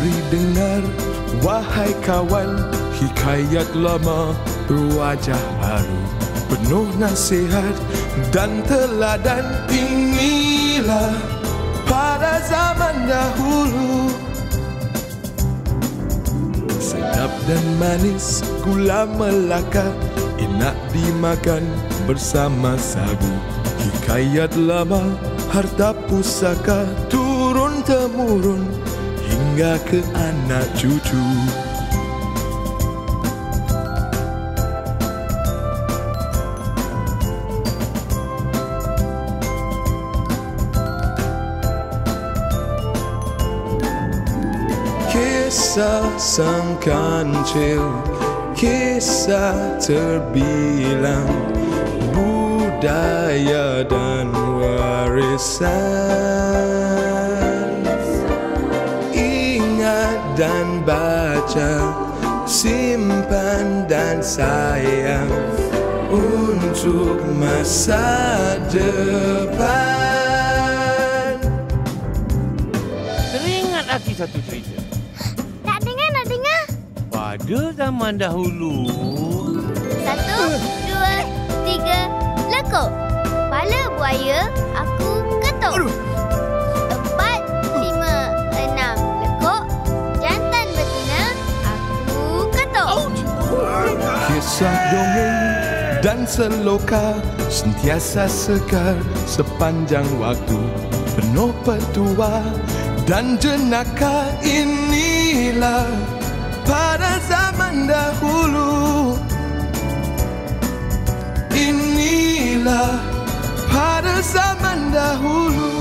Mari dengar wahai kawan Hikayat lama berwajah baru Penuh nasihat dan teladan. Inilah pada zaman dahulu. Sedap dan manis gula melaka Enak dimakan bersama sagu. Hikayat lama harta pusaka Turun temurun hingga ke anak cucu. Kisah sang kancil Kisah terbilang Budaya dan warisan dan baca Simpan dan sayang Untuk masa depan Teringat lagi satu cerita. Nak dengar, nak dengar. Pada zaman dahulu, Satu, dua, tiga, lekuk. Kepala buaya, aku Kisah dongeng dan seloka Sentiasa segar sepanjang waktu. Penuh petua dan jenaka Inilah pada zaman dahulu. Inilah pada zaman dahulu